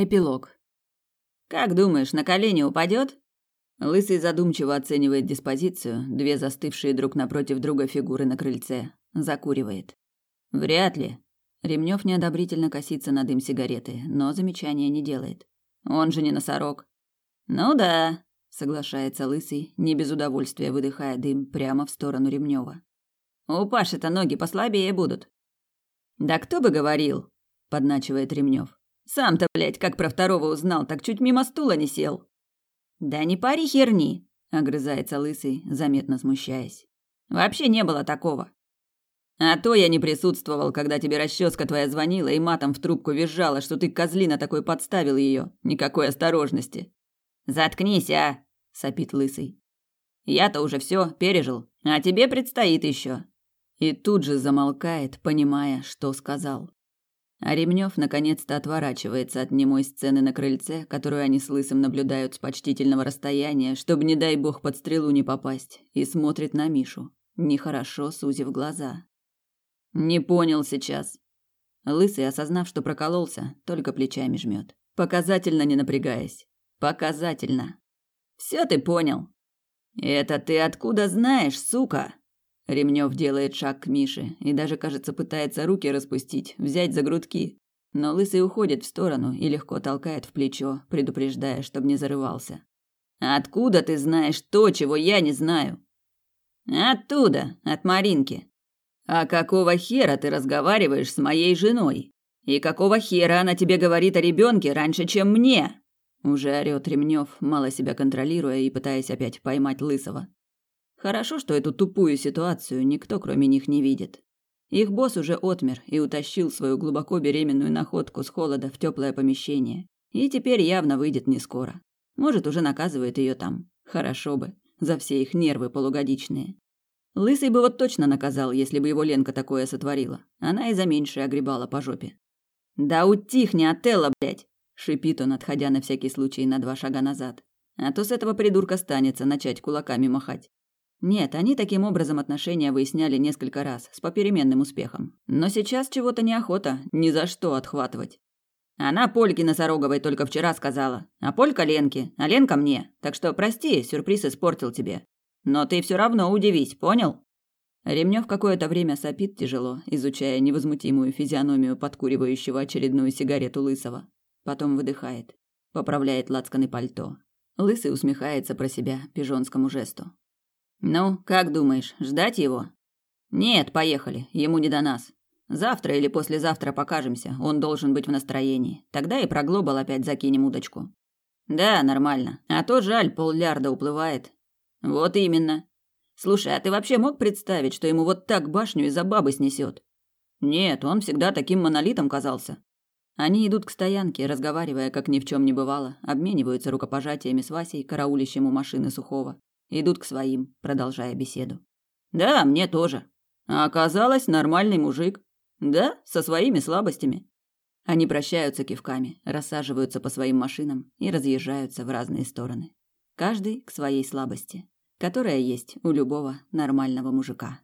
Эпилог. «Как думаешь, на колени упадет?» Лысый задумчиво оценивает диспозицию, две застывшие друг напротив друга фигуры на крыльце. Закуривает. «Вряд ли». Ремнев неодобрительно косится на дым сигареты, но замечания не делает. Он же не носорог. «Ну да», — соглашается Лысый, не без удовольствия выдыхая дым прямо в сторону Ремнева. «У Паши-то ноги послабее будут». «Да кто бы говорил?» — подначивает Ремнев. Сам-то, блядь, как про второго узнал, так чуть мимо стула не сел. Да не пари херни, огрызается лысый, заметно смущаясь. Вообще не было такого. А то я не присутствовал, когда тебе расческа твоя звонила и матом в трубку визжала, что ты козлина такой подставил ее. Никакой осторожности. Заткнись, а, сопит лысый. Я-то уже все пережил, а тебе предстоит еще. И тут же замолкает, понимая, что сказал. А Ремнев наконец-то отворачивается от немой сцены на крыльце, которую они с Лысым наблюдают с почтительного расстояния, чтобы, не дай бог, под стрелу не попасть, и смотрит на Мишу, нехорошо сузив глаза. «Не понял сейчас». Лысый, осознав, что прокололся, только плечами жмет, показательно не напрягаясь. Показательно. «Все ты понял». «Это ты откуда знаешь, сука?» Ремнев делает шаг к Мише и даже, кажется, пытается руки распустить, взять за грудки. Но лысый уходит в сторону и легко толкает в плечо, предупреждая, чтобы не зарывался. «Откуда ты знаешь то, чего я не знаю?» «Оттуда, от Маринки». «А какого хера ты разговариваешь с моей женой? И какого хера она тебе говорит о ребенке раньше, чем мне?» Уже орёт Ремнев, мало себя контролируя и пытаясь опять поймать Лысого. Хорошо, что эту тупую ситуацию никто, кроме них, не видит. Их босс уже отмер и утащил свою глубоко беременную находку с холода в теплое помещение. И теперь явно выйдет не скоро. Может, уже наказывает ее там. Хорошо бы. За все их нервы полугодичные. Лысый бы вот точно наказал, если бы его Ленка такое сотворила. Она и за меньшее огребала по жопе. «Да утихни, Отелло, блядь!» — шипит он, отходя на всякий случай на два шага назад. А то с этого придурка станется начать кулаками махать. Нет, они таким образом отношения выясняли несколько раз, с попеременным успехом. Но сейчас чего-то неохота ни за что отхватывать. Она Польке Носороговой только вчера сказала, а Полька Ленке, а Ленка мне. Так что прости, сюрприз испортил тебе. Но ты все равно удивись, понял? Ремнев какое-то время сопит тяжело, изучая невозмутимую физиономию подкуривающего очередную сигарету Лысого. Потом выдыхает, поправляет лацканы пальто. Лысый усмехается про себя пижонскому жесту. Ну, как думаешь, ждать его? Нет, поехали, ему не до нас. Завтра или послезавтра покажемся, он должен быть в настроении. Тогда и про Глобал опять закинем удочку. Да, нормально. А то жаль, поллярда уплывает. Вот именно. Слушай, а ты вообще мог представить, что ему вот так башню из-за бабы снесет? Нет, он всегда таким монолитом казался. Они идут к стоянке, разговаривая, как ни в чем не бывало, обмениваются рукопожатиями с Васей, караулищем у машины Сухого. Идут к своим, продолжая беседу. Да, мне тоже. А оказалось, нормальный мужик. Да, со своими слабостями. Они прощаются кивками, рассаживаются по своим машинам и разъезжаются в разные стороны. Каждый к своей слабости, которая есть у любого нормального мужика.